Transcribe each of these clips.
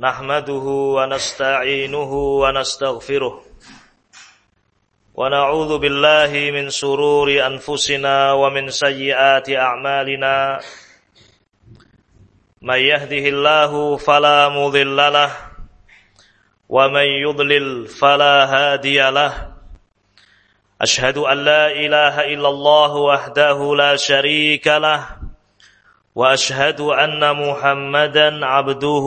نحمده ونستعينه ونستغفره ونعوذ بالله من سرور أنفسنا ومن سيئات أعمالنا. من يهده الله فلا مضل له ومن يضلل فلا هادي له. أشهد أن لا إله إلا الله وحده لا شريك له وأشهد أن محمدا عبده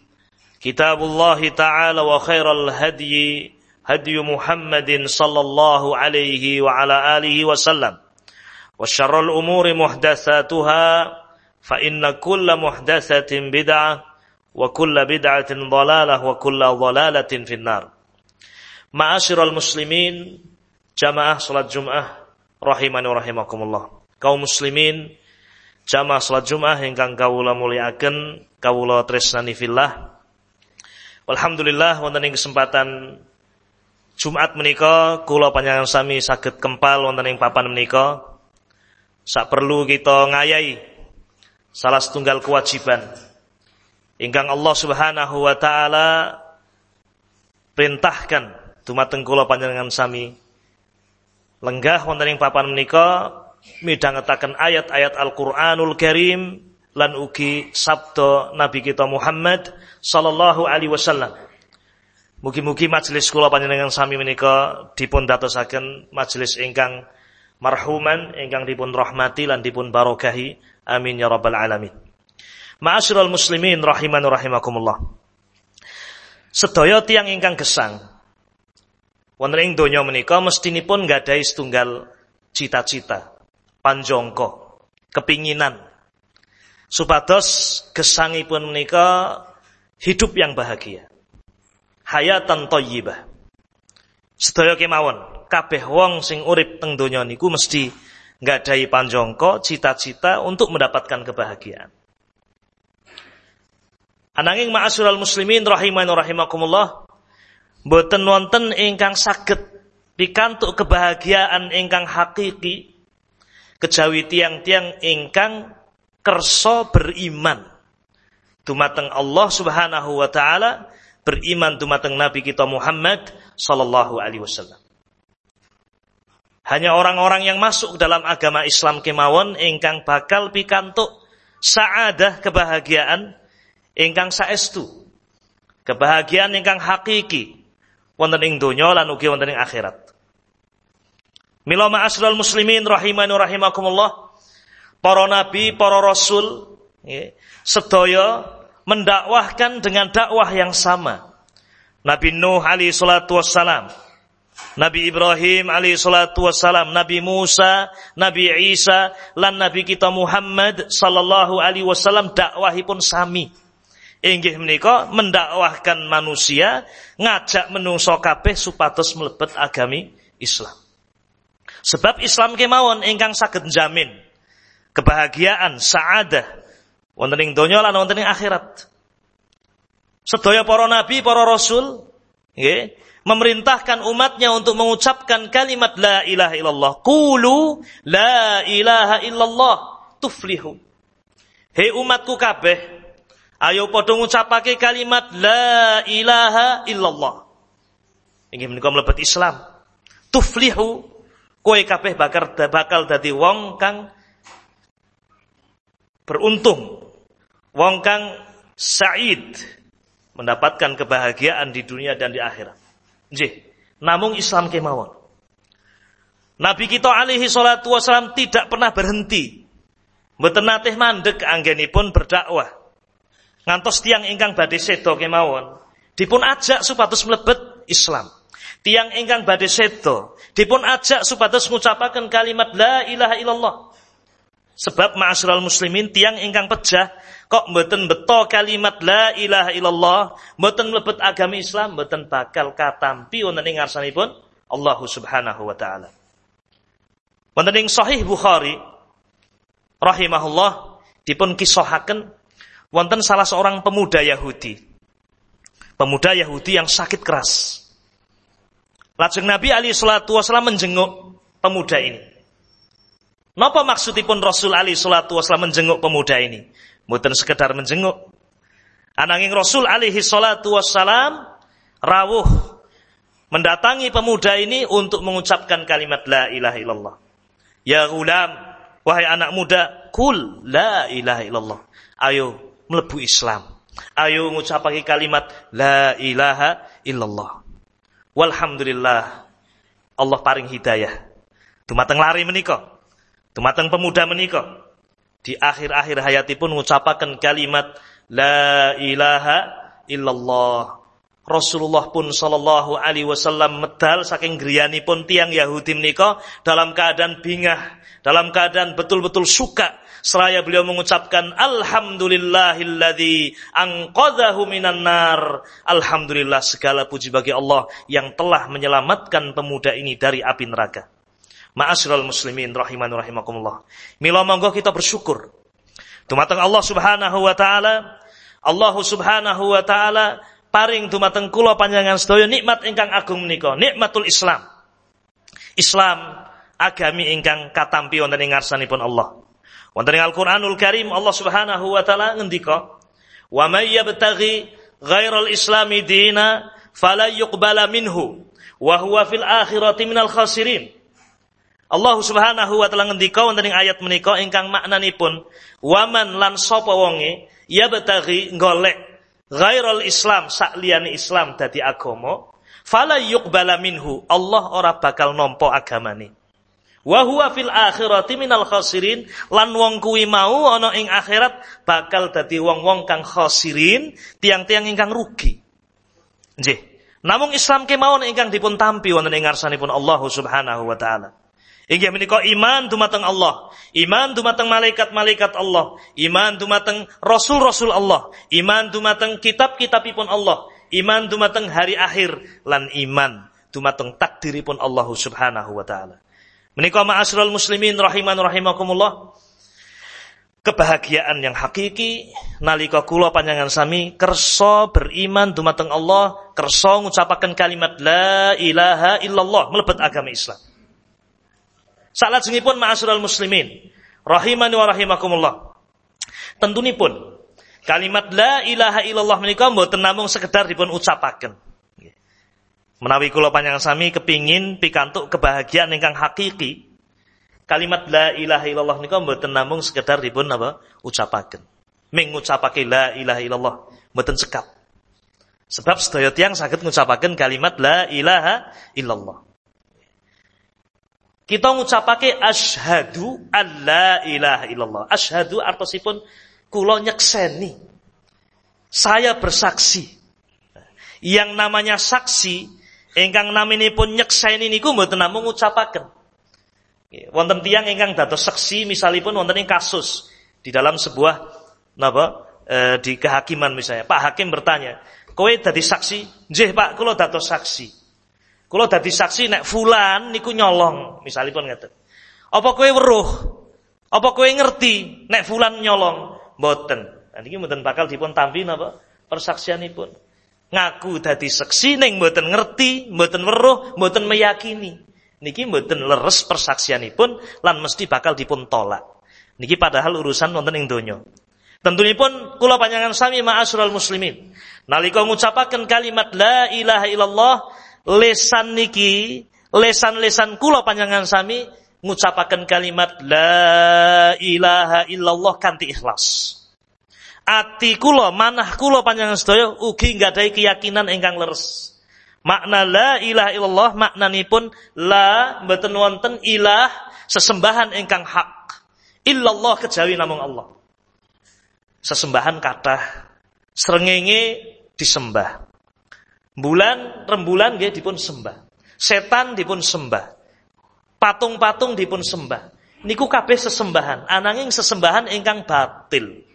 كتاب الله تعالى وخير الهدي هدي محمد صلى الله عليه وعلى آله وسلم وشر الأمور محدثاتها فإن كل محدثة بدعة وكل بدعة ضلالة وكل ضلالة في النار معاشر المسلمين جماعة صلاة جمعة rahimani rahimakumullah. Kaum muslimin jamaah salat Jumat ingkang kawula mulyakaken, kawula tresnani fillah. Alhamdulillah wonten ing kesempatan Jumat menika kula panjenengan sami saged kempal wonten ing papan menika. Sak perlu kita ngayahi salah setunggal kewajiban ingkang Allah Subhanahu wa taala perintahkan dumateng kula panjenengan sami lenggah wonten ing papan menika midhangetaken ayat-ayat Al-Qur'anul Karim lan ugi sabda Nabi kita Muhammad sallallahu alaihi wasallam. Mugi-mugi majelis kula panjenengan sami menika dipun dadosaken majelis ingkang marhuman ingkang dipun rahmati lan dipun barokahi. Amin ya rabbal alamin. Ma'asyiral muslimin rahiman rahimakumullah. Sedaya tiang ingkang gesang Wonten ing donya menika mestinipun nggadahi setunggal cita-cita, panjongko, kepinginan supados gesangipun menika hidup yang bahagia. Hayatan thayyibah. Sedaya kemawon, kabeh wong sing urip teng donya niku mesti nggadahi panjongko, cita-cita untuk mendapatkan kebahagiaan. Ananging ma'asyiral muslimin rahiman rahimakumullah, Mboten wonten ingkang saged pikantuk kebahagiaan ingkang hakiki kejawi tiang-tiang ingkang kerso beriman dumateng Allah Subhanahu wa taala beriman dumateng Nabi kita Muhammad sallallahu alaihi wasallam. Hanya orang-orang yang masuk dalam agama Islam kemawon ingkang bakal pikantuk saadah kebahagiaan ingkang saestu. Kebahagiaan ingkang hakiki wonten ing donya lan ugi wonten ing akhirat. Mila ma'asyiral muslimin rahimani rahimakumullah. Para nabi, para rasul ya, sedaya mendakwahkan dengan dakwah yang sama. Nabi Nuh alaihi salatu wassalam, Nabi Ibrahim alaihi salatu wassalam, Nabi Musa, Nabi Isa, lan Nabi kita Muhammad sallallahu alaihi wasallam dakwahipun sami inggih menika mendakwahkan manusia ngajak menungso kabeh supados mlebet agami Islam. Sebab Islam kemawon ingkang saged jamin kebahagiaan, saadah wonten ing donya lan wonten akhirat. Sedaya para nabi, para rasul nggih memerintahkan umatnya untuk mengucapkan kalimat la ilaha illallah. Qulu la ilaha illallah tuflihu. Hei umatku kabeh, Ayo padha ngucapake kalimat la ilaha illallah. Inggih menika mlebet Islam. Tuflihu kowe kabeh bakal bakal dadi wong kang beruntung. Wong kang sa'id mendapatkan kebahagiaan di dunia dan di akhirat. Nggih. Namung Islam kemawon. Nabi kita alaihi salatu wasalam tidak pernah berhenti. Mboten nate mandek anggenipun berdakwah. Ngantos tiang ingkang badhe sedo kemawon dipun ajak supados mlebet Islam. Tiang ingkang badhe sedo dipun ajak supados ngucapaken kalimat la ilaha illallah. Sebab ma'asyiral muslimin tiang ingkang pejah kok mboten beto kalimat la ilaha illallah, mboten mlebet agami Islam, mboten bakal katampi wonten ing ngarsanipun Allah Subhanahu wa taala. Wonten ing Sahih Bukhari rahimahullah dipun kisahaken wonten salah seorang pemuda Yahudi. Pemuda Yahudi yang sakit keras. Lajeng Nabi Ali Shallallahu Wasallam menjenguk pemuda ini. Napa maksudipun Rasul Ali salatu wasallam menjenguk pemuda ini? Mboten sekedar menjenguk. Ananging Rasul alaihi salatu wassalam rawuh mendatangi pemuda ini untuk mengucapkan kalimat la ilaha illallah. Ya gulam, wahai anak muda, kul la ilaha illallah. Ayo melebu Islam. Ayo mengucapkan kalimat la ilaha illallah. Walhamdulillah Allah paring hidayah. Dumateng lari menikah. Tumateng pemuda menikah di akhir-akhir hayatipun mengucapkan kalimat la ilaha illallah. Rasulullah pun sallallahu alaihi wasallam medal saking pun tiang Yahudi menika dalam keadaan bingah, dalam keadaan betul-betul suka seraya beliau mengucapkan alhamdulillahilladzi anqadhahu minan nar. Alhamdulillah segala puji bagi Allah yang telah menyelamatkan pemuda ini dari api neraka. Ma'asyiral muslimin rahiman rahimakumullah. Mila monggo kita bersyukur. Dumateng Allah Subhanahu wa taala, Allah Subhanahu wa taala paring dumateng kula panjangan sedaya nikmat ingkang agung menika, nikmatul Islam. Islam agami ingkang katampi wonten ing ngarsanipun Allah. Wonten ing Al-Qur'anul Karim Allah Subhanahu wa taala ngendika, "Wa may yabtaghi ghairal islami dina fala yuqbala minhu wa huwa fil akhirati minal khasirin." Allah Subhanahu wa taala ngendika wonten ing ayat menika ingkang maknanipun waman lan sapa wonge ya betaghi golek ghairal Islam sakliyane Islam dadi agama fala yuqbala minhu Allah ora bakal nampa agamane. Wa huwa fil akhirati minal khasirin lan wong kuwi mau ana ing akhirat bakal dadi wong-wong kang khasirin tiang-tiang ingkang rugi. Nggih. Namung Islam kemawon ingkang dipun tampi wonten ing ngarsanipun Allah Subhanahu wa taala Inggih menika iman dumateng Allah, iman dumateng malaikat-malaikat Allah, iman dumateng rasul-rasul Allah, iman dumateng kitab-kitabipun Allah, iman dumateng hari akhir lan iman dumateng takdiripun Allah Subhanahu wa taala. Menika ma'asyiral muslimin rahiman rahimakumullah. Kebahagiaan yang hakiki nalika kula panjangan sami kersa beriman dumateng Allah, kersa ngucapaken kalimat la ilaha illallah mlebet agama Islam. Salajengipun ma'asyiral muslimin, rahimani wa rahimakumullah. Tentunipun kalimat la ilaha illallah menika mboten namung sekedar dipun ucapaken. Menawi kula panjang sami kepingin pikantuk kebahagiaan ingkang hakiki, kalimat la ilaha illallah menika mboten namung sekedar dipun apa ucapaken. Ming la ilaha illallah mboten sekap. Sebab sedaya tiyang saged ngucapaken kalimat la ilaha illallah. Kita ngucapake asyhadu alla ilaha illallah. Asyhadu artosipun kula nyekseni. Saya bersaksi. Yang namanya saksi ingkang naminipun nyekseni niku mboten namung ngucapaken. Wonten tiyang ingkang dados saksi misalipun wonten ing kasus di dalam sebuah napa e, di kehakiman misalnya. Pak hakim bertanya, "Kowe dadi saksi?" "Nggih, Pak, kula dados saksi." Kalau dadi saksi nek fulan niku nyolong, misalipun ngeten. Apa kowe weruh? Apa kowe ngerti nek fulan nyolong? Mboten. Nah niki mboten bakal dipun tampi napa persaksianipun. Ngaku dadi saksi ning mboten ngerti, mboten weruh, mboten meyakini. Niki mboten leres persaksianipun lan mesti bakal dipun tolak. Niki padahal urusan wonten ing donya. Tentunipun kula panjangan sami ma'asyiral muslimin. Nalika ngucapaken kalimat la ilaha illallah lesan niki, lesan-lesan kula panjangan sami ngucapaken kalimat la ilaha illallah kanthi ikhlas. Ati kula, manah kula panjangan sedaya ugi nggadahi keyakinan ingkang leres. Makna la ilaha illallah maknanipun la mboten wonten ilah sesembahan ingkang hak. Illallah kejawi namung Allah. Sesembahan kathah srengenge disembah. Bulan rembulan nggih dipun sembah. Setan dipun sembah. Patung-patung dipun sembah. Niku kabeh sesembahan, ananging sesembahan ingkang batil.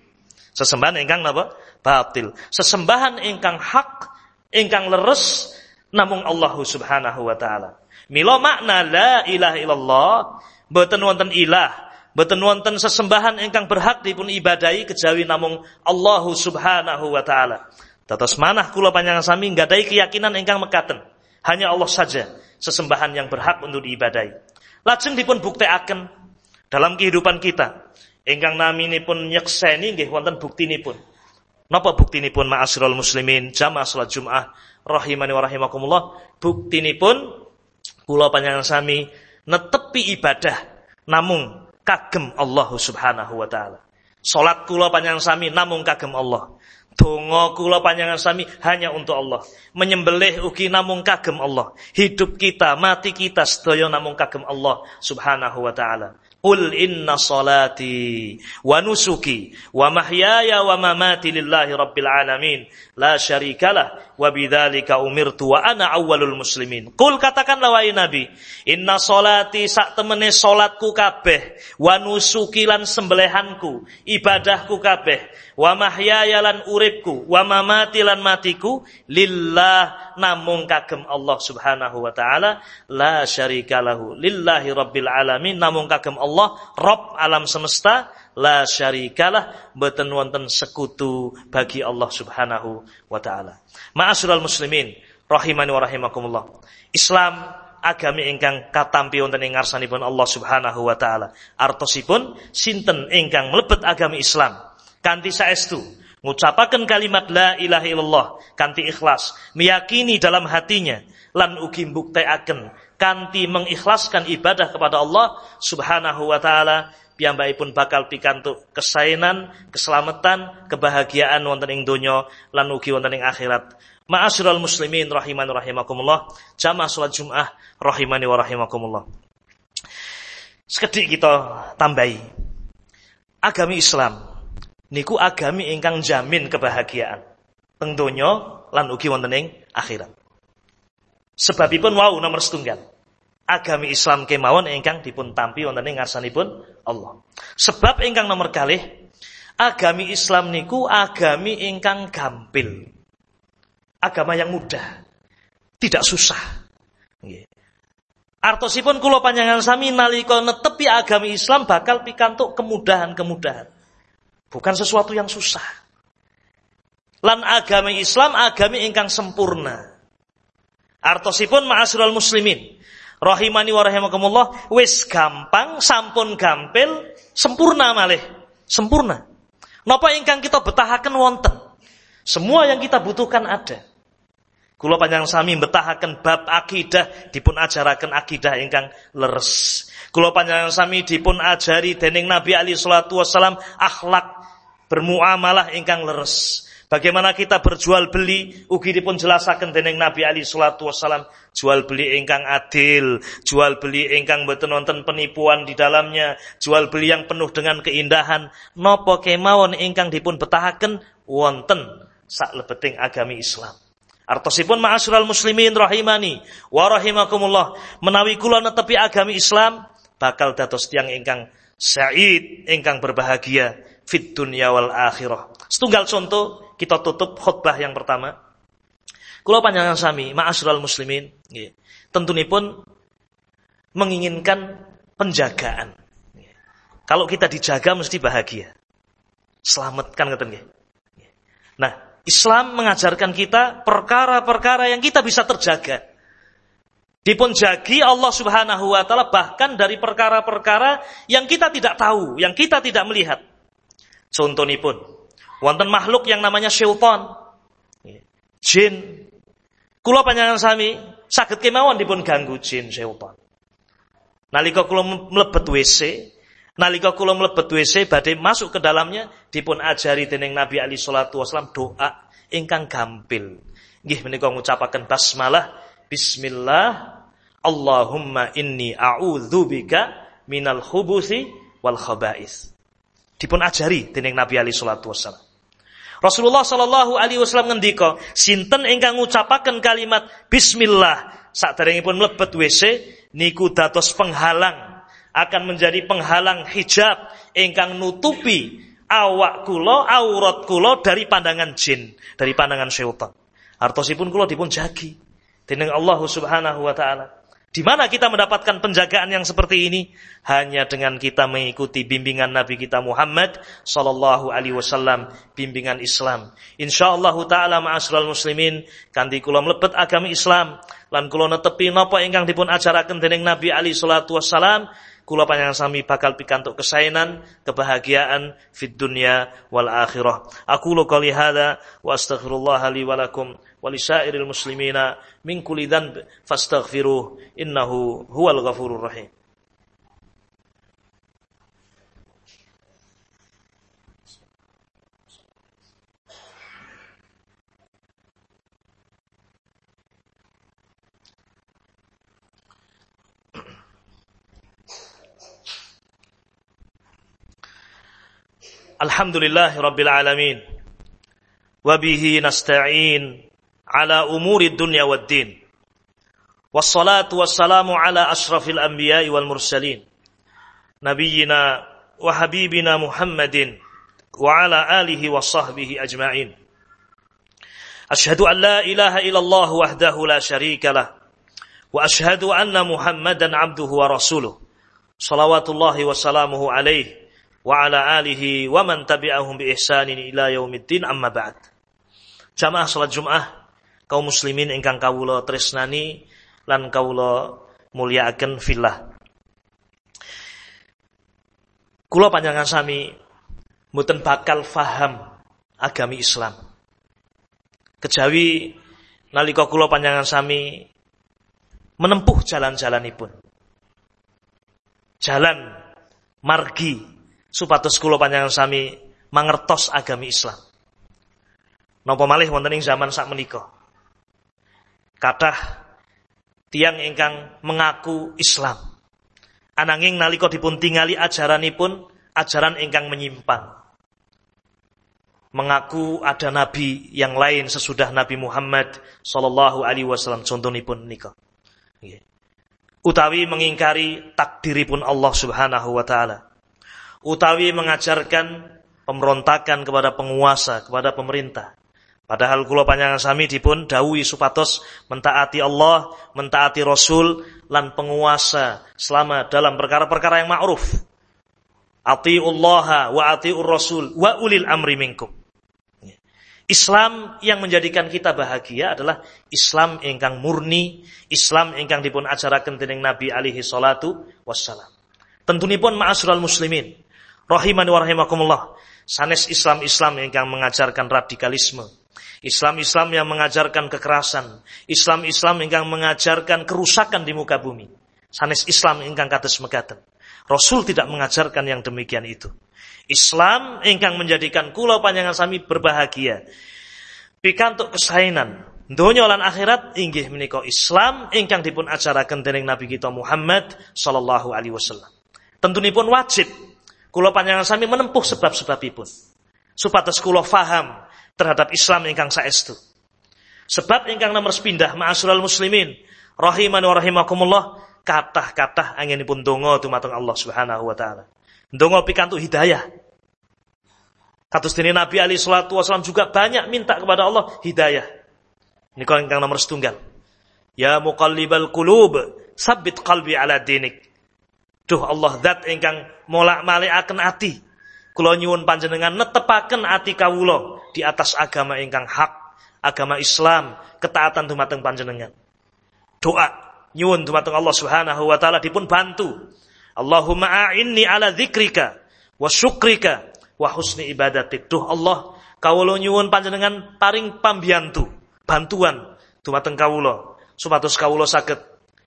Sesembahan ingkang napa? Batil. Sesembahan ingkang hak, ingkang leres namung Allah Subhanahu wa taala. Mila makna la ilaha illallah boten wonten ilah, boten wonten sesembahan ingkang berhak dipun ibadahi kejawi namung Allah Subhanahu wa taala. Dados manah kula panjang sami nggadahi keyakinan ingkang mekaten. Hanya Allah saja sesembahan yang berhak untuk diibadahi. Lajeng dipun buktekaken dalam kehidupan kita. Ingkang naminipun nyekseni nggih wonten buktinipun. Napa buktinipun ma'asyiral muslimin jamaah salat Jumat rahimani wa rahimakumullah buktinipun kula panjenengan sami netepi ibadah namung kagem Allah Subhanahu wa taala. Salat kula panjenengan sami namung kagem Allah. Donga kula panjenengan sami hanya untuk Allah. Menyembelih ugi namung kagem Allah. Hidup kita, mati kita sedaya namung kagem Allah Subhanahu wa taala. Qul inna salati wa nusuki wa mahyaya wa mamati lillahi rabbil alamin la syarikalah wa bidzalika umirtu wa ana awwalul muslimin. Qul katakanlah wahai Nabi, inna salati sak temene salatku kabeh wa nusuki lan sembelihanku, ibadahku kabeh, wa mahyaya lan uripku, wa mamati lan matiku lillah namung kagem Allah Subhanahu wa taala la syarikalahu lillahi rabbil alamin namung kagem Allah Allah Rob alam semesta la syarikalah boten wonten sekutu bagi Allah Subhanahu wa taala. Ma'asyiral muslimin rahimani wa rahimakumullah. Islam agami ingkang katampi wonten ing ngarsanipun Allah Subhanahu wa taala. Artosipun sinten ingkang mlebet agami Islam kanthi saestu ngucapaken kalimat la ilaha illallah kanthi ikhlas, meyakini dalam hatinya lan ugi mbuktekaken kanti mengikhlaskan ibadah kepada Allah Subhanahu wa taala pun bakal pikantuk kesainan, keselamatan, kebahagiaan wonten ing donya lan ugi wonten ing akhirat. Ma'asyiral muslimin rahimani rahimakumullah, jamaah salat Jumat rahimani wa rahimakumullah. Sekedhik kita tambahi. Agami Islam niku agami ingkang jamin kebahagiaan teng lan ugi wonten ing akhirat. Sebabipun wau nomor setunggal. Agami Islam kemawon ingkang dipun tampi wonten ing ngarsanipun Allah. Sebab ingkang nomor kalih agami Islam niku agami ingkang gampil. Agama yang mudah. Tidak susah. Nggih. Artosipun kula panjangan sami nalika netepi agami Islam bakal pikantuk kemudahan-kemudahan. Bukan sesuatu yang susah. Lan agami Islam agami ingkang sempurna. Artosipun ma'asyiral muslimin. Rahimani wa rahimakumullah wis gampang, sampun gampil, sempurna malih. Sempurna. Napa ingkang kita betahaken wonten? Semua yang kita butuhkan ada. Kula panjang sami betahaken bab akidah dipun ajaraken akidah ingkang leres. Kula panjang sami dipun ajari dening Nabi Ali salatu wasalam akhlak bermuamalah ingkang leres. Bagaimana kita berjual beli, ugi dipun jelasaken dening Nabi Ali salatu wasallam, jual beli ingkang adil, jual beli ingkang boten wonten penipuan di dalamnya, jual beli yang penuh dengan keindahan. Napa kemawon ingkang dipun betahaken wonten sak lebeting agami Islam. Artosipun ma'asyiral muslimin rahimani wa rahimakumullah. Menawi kula netepi agami Islam bakal dados tiang ingkang sa'id, ingkang berbahagia fit dunya wal akhirah. Setunggal contoh kita tutup khutbah yang pertama. Kalau panjangan sami, ma'asyiral muslimin, tentu ini pun menginginkan penjagaan. Kalau kita dijaga mesti bahagia. Selamatkan nggih. Nah, Islam mengajarkan kita perkara-perkara yang kita bisa terjaga. Dipun jagi Allah Subhanahu wa taala bahkan dari perkara-perkara yang kita tidak tahu, yang kita tidak melihat. Contoh pun, Wonten makhluk yang namanya syaitan. Jin. Kula panjangan sami saged kemawon dipun ganggu jin syaitan. Nalika kula mlebet WC, nalika kula mlebet WC badhe masuk ke dalamnya dipun ajari dening Nabi Ali sallallahu wasallam doa ingkang gampil. Nggih menika ngucapaken basmalah bismillah Allahumma inni a'udzubika minal khubuthi wal khaba'is. Dipun ajari dening Nabi Ali salatu wassalam. Rasulullah sallallahu alaihi wasallam ngendika, sinten ingkang ngucapaken kalimat bismillah saderengipun mlebet WC niku dados penghalang akan menjadi penghalang hijab ingkang nutupi awak kula aurat kula dari pandangan jin, dari pandangan syaitan. Artosipun kula dipun jagi dening Allah Subhanahu wa taala. Di mana kita mendapatkan penjagaan yang seperti ini? Hanya dengan kita mengikuti bimbingan Nabi kita Muhammad sallallahu alaihi wasallam, bimbingan Islam. Insyaallah taala ma'asyiral muslimin, kanthi kula mlebet agama Islam lan kula netepi napa ingkang dipun ajaraken dening Nabi Ali salatu wasallam, kula panjenengan sami bakal pikantuk kesainan, kebahagiaan fid dunya wal akhirah. Aku qouli hadza wa astaghfirullah li ولسائر المسلمين من كل ذنب فاستغفروه إنه هو الغفور الرحيم. الحمد لله رب العالمين. وبه نستعين على أمور الدنيا والدين. والصلاة والسلام على أشرف الأنبياء والمرسلين. نبينا وحبيبنا محمد وعلى آله وصحبه أجمعين. أشهد أن لا إله إلا الله وحده لا شريك له. وأشهد أن محمدا عبده ورسوله. صلوات الله وسلامه عليه وعلى آله ومن تبعهم بإحسان إلى يوم الدين. أما بعد. جماعة صلاة الجمعة kaum muslimin ingkang kawula tresnani lan kawula mulyakaken fillah. Kula panjangan sami mboten bakal faham agami Islam. Kejawi nalika kula panjangan sami menempuh jalan-jalanipun. Jalan margi supados kula panjangan sami mangertos agami Islam. Napa malih wonten ing zaman sak menika kathah tiang ingkang mengaku Islam. Ananging nalika dipun tingali ajaranipun ajaran ingkang menyimpang. Mengaku ada nabi yang lain sesudah Nabi Muhammad sallallahu alaihi wasallam contonipun nika. Utawi mengingkari takdiripun Allah Subhanahu wa taala. Utawi mengajarkan pemberontakan kepada penguasa, kepada pemerintah Padahal kula panjangan sami dipun dawuhi supados mentaati Allah, mentaati Rasul lan penguasa selama dalam perkara-perkara yang ma'ruf. Atiullaha wa atiur Rasul wa ulil amri minkum. Islam yang menjadikan kita bahagia adalah Islam ingkang murni, Islam ingkang dipun ajaraken dening Nabi alaihi salatu wassalam. Tentunipun ma'asyiral muslimin, rahimani wa rahimakumullah. Sanes Islam-Islam ingkang mengajarkan radikalisme, Islam-Islam yang mengajarkan kekerasan, Islam-Islam yang mengajarkan kerusakan di muka bumi. Sanes Islam ingkang kados mekaten. Rasul tidak mengajarkan yang demikian itu. Islam ingkang menjadikan kula panjangan sami berbahagia. Pikantuk kesainan Donya lan akhirat inggih menika Islam ingkang dipun ajaraken dening Nabi kita Muhammad sallallahu alaihi wasallam. Tentunipun wajib kula panjangan sami menempuh sebab-sebabipun. Supados kula faham terhadap Islam ingkang saestu. Sebab ingkang nomor sepindah ma'asyiral muslimin rahiman wa rahimakumullah kathah-kathah anginipun donga dumateng Allah Subhanahu wa taala. Donga pikantuk hidayah. Kados dene Nabi Ali salatu wasallam juga banyak minta kepada Allah hidayah. Niku ingkang nomor setunggal. Ya muqallibal qulub, sabit qalbi ala dinik. Duh Allah zat ingkang molak-malikaken ati. Kula nyuwun panjenengan netepaken ati kawula di atas agama ingkang hak, agama Islam, ketaatan dumateng panjenengan. Doa nyuwun dumateng Allah Subhanahu wa taala dipun bantu. Allahumma a'inni ala dzikrika wa syukrika wa husni ibadatik. Duh Allah, kawula nyuwun panjenengan paring pambiyantu, bantuan dumateng kawula supados kawula saged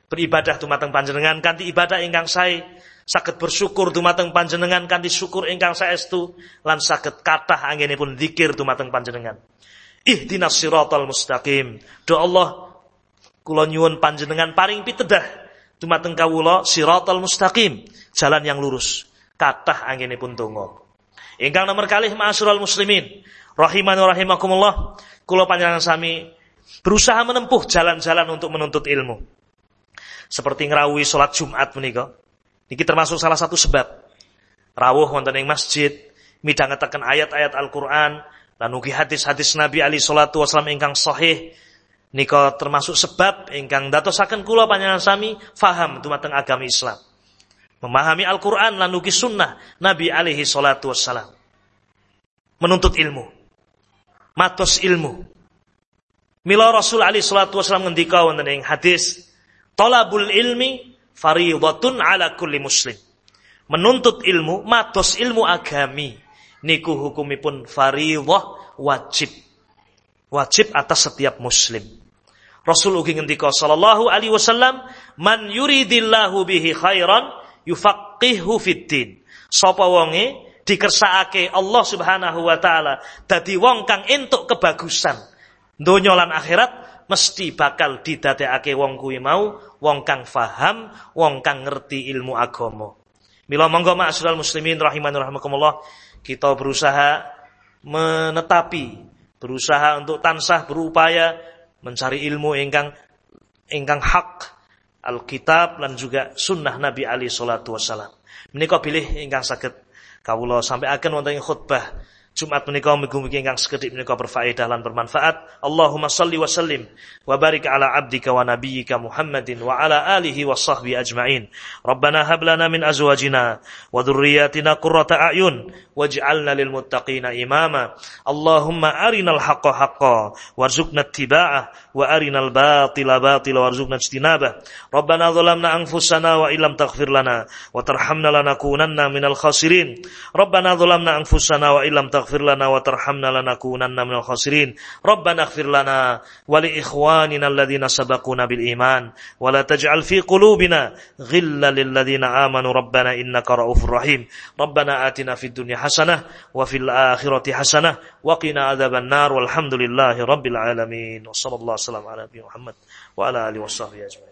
beribadah dumateng panjenengan kanthi ibadah ingkang sae sakit bersyukur dumateng panjenengan kanthi syukur ingkang saestu lan saged kathah anggenipun zikir dumateng panjenengan. Ihdinas siratal mustaqim. Do Allah kula nyuwun panjenengan paring pitedah dumateng kawula siratal mustaqim, jalan yang lurus. Kathah anginipun donga. Ingkang nomor kalih ma'asyiral muslimin, rahimani rahimakumullah, kula panjenengan sami berusaha menempuh jalan-jalan untuk menuntut ilmu. Seperti ngrawuhi salat Jumat menika. Niki termasuk salah satu sebab rawuh wonten ing masjid, midhangetaken ayat-ayat Al-Qur'an, lan ugi hadis-hadis Nabi Ali salatu wasallam ingkang sahih nika termasuk sebab ingkang dadosaken kula panjenengan sami faham dumateng agama Islam. Memahami Al-Qur'an lan ugi sunnah Nabi alaihi salatu wasallam. Menuntut ilmu. Matos ilmu. Mila Rasul alaihi salatu wasallam ngendika wonten ing hadis, "Talabul ilmi faridatun ala kulli muslim. Menuntut ilmu, matos ilmu agami. Niku hukumipun faridah wajib. Wajib atas setiap muslim. Rasul ugi ngendika sallallahu alaihi wasallam, "Man yuridillahu bihi khairan yufaqihu fiddin." Sapa wonge dikersakake Allah Subhanahu wa taala dadi wong kang entuk kebagusan donya akhirat mesti bakal didadekake wong kuwi mau wong kang faham, wong kang ngerti ilmu agama. Mila monggo ma'asyiral muslimin rahiman rahimakumullah, kita berusaha menetapi, berusaha untuk tansah berupaya mencari ilmu ingkang ingkang hak Alkitab dan juga sunnah Nabi Ali salatu wasalam. Menika pilih ingkang saged kawula sampai akan wonten khutbah Jumat menika mugi-mugi ingkang sekedhik menika berfaedah lan bermanfaat. Allahumma salli wa sallim wa barik ala abdika wa nabiyyika Muhammadin wa ala alihi wa sahbihi ajma'in. Rabbana hab lana min azwajina wa dhurriyyatina qurrata a'yun waj'alna lil muttaqina imama. Allahumma arinal haqqo haqqo warzuqna ittiba'ah wa arinal batila batila warzuqna ijtinabah. Rabbana dhalamna anfusana wa illam taghfir lana wa tarhamna lanakunanna minal khasirin. Rabbana dhalamna anfusana wa illam taghfir taghfir lana wa tarhamna lanakunanna minal khasirin. Rabbana ighfir lana wa li ikhwanina alladhina sabaquna bil iman wa la taj'al fi qulubina ghilla lil ladzina amanu rabbana innaka raufur rahim. Rabbana atina fid dunya hasanah wa fil akhirati hasanah wa qina adzaban nar walhamdulillahi rabbil alamin. Wassallallahu wasallam